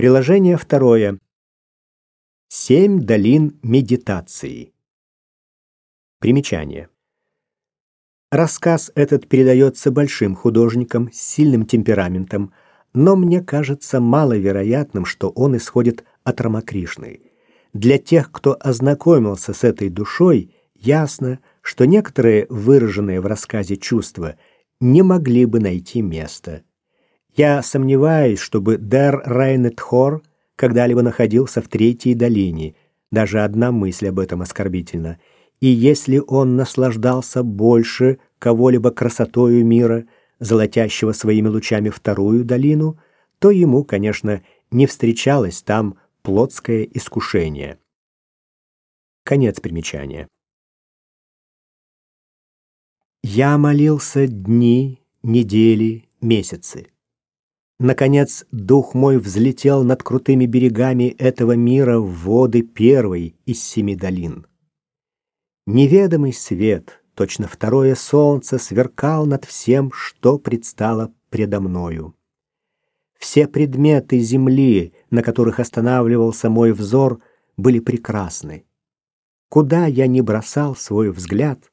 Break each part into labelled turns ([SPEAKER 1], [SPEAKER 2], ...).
[SPEAKER 1] Приложение второе. Семь долин медитации. Примечание. Рассказ этот передается большим художникам с сильным темпераментом, но мне кажется маловероятным, что он исходит от Рамакришны. Для тех, кто ознакомился с этой душой, ясно, что некоторые выраженные в рассказе чувства не могли бы найти места. Я сомневаюсь, чтобы Дер Райнетхор когда-либо находился в Третьей долине. Даже одна мысль об этом оскорбительна. И если он наслаждался больше кого-либо красотою мира, золотящего своими лучами вторую долину, то ему, конечно, не встречалось там плотское искушение. Конец примечания. Я молился дни, недели, месяцы. Наконец, дух мой взлетел над крутыми берегами этого мира в воды первой из семи долин. Неведомый свет, точно второе солнце, сверкал над всем, что предстало предо мною. Все предметы земли, на которых останавливался мой взор, были прекрасны. Куда я ни бросал свой взгляд,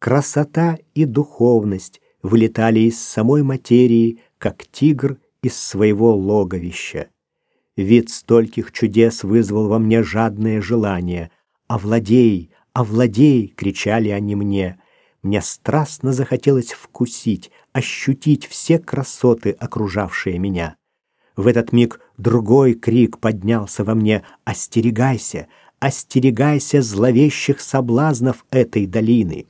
[SPEAKER 1] красота и духовность вылетали из самой материи, как тигр из своего логовища. Вид стольких чудес вызвал во мне жадное желание. «Овладей! Овладей!» — кричали они мне. Мне страстно захотелось вкусить, ощутить все красоты, окружавшие меня. В этот миг другой крик поднялся во мне «Остерегайся! Остерегайся зловещих соблазнов этой долины!»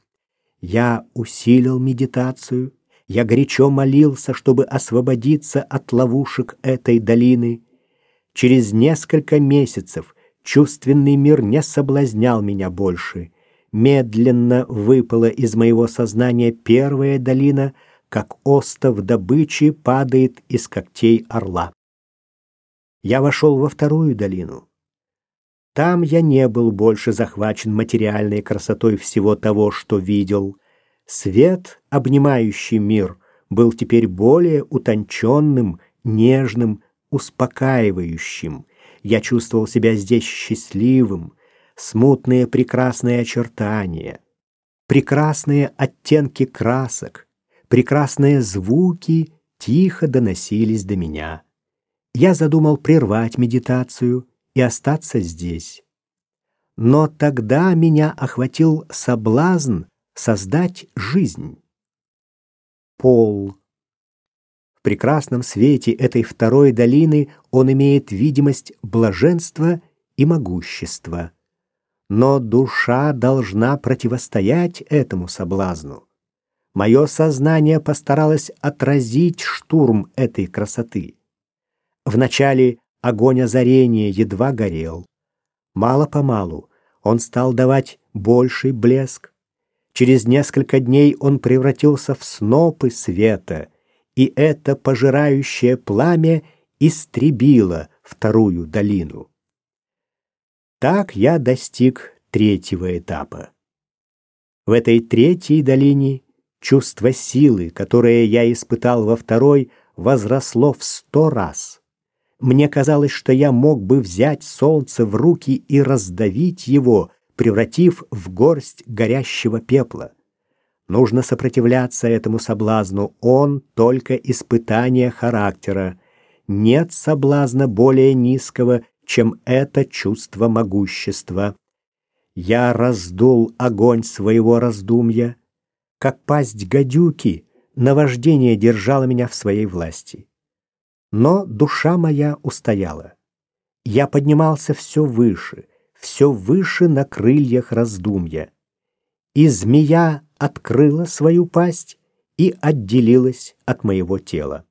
[SPEAKER 1] Я усилил медитацию, я горячо молился, чтобы освободиться от ловушек этой долины. Через несколько месяцев чувственный мир не соблазнял меня больше. Медленно выпала из моего сознания первая долина, как остов добычи падает из когтей орла я вошел во вторую долину. Там я не был больше захвачен материальной красотой всего того, что видел. Свет, обнимающий мир, был теперь более утонченным, нежным, успокаивающим. Я чувствовал себя здесь счастливым, смутные прекрасные очертания, прекрасные оттенки красок, прекрасные звуки тихо доносились до меня я задумал прервать медитацию и остаться здесь. Но тогда меня охватил соблазн создать жизнь. Пол. В прекрасном свете этой второй долины он имеет видимость блаженства и могущества. Но душа должна противостоять этому соблазну. Мое сознание постаралось отразить штурм этой красоты. Вначале огонь озарения едва горел. Мало-помалу он стал давать больший блеск. Через несколько дней он превратился в снопы света, и это пожирающее пламя истребило вторую долину. Так я достиг третьего этапа. В этой третьей долине чувство силы, которое я испытал во второй, возросло в сто раз. Мне казалось, что я мог бы взять солнце в руки и раздавить его, превратив в горсть горящего пепла. Нужно сопротивляться этому соблазну, он только испытание характера. Нет соблазна более низкого, чем это чувство могущества. Я раздул огонь своего раздумья, как пасть гадюки, наваждение держало меня в своей власти. Но душа моя устояла. Я поднимался все выше, все выше на крыльях раздумья. И змея открыла свою пасть и отделилась от моего тела.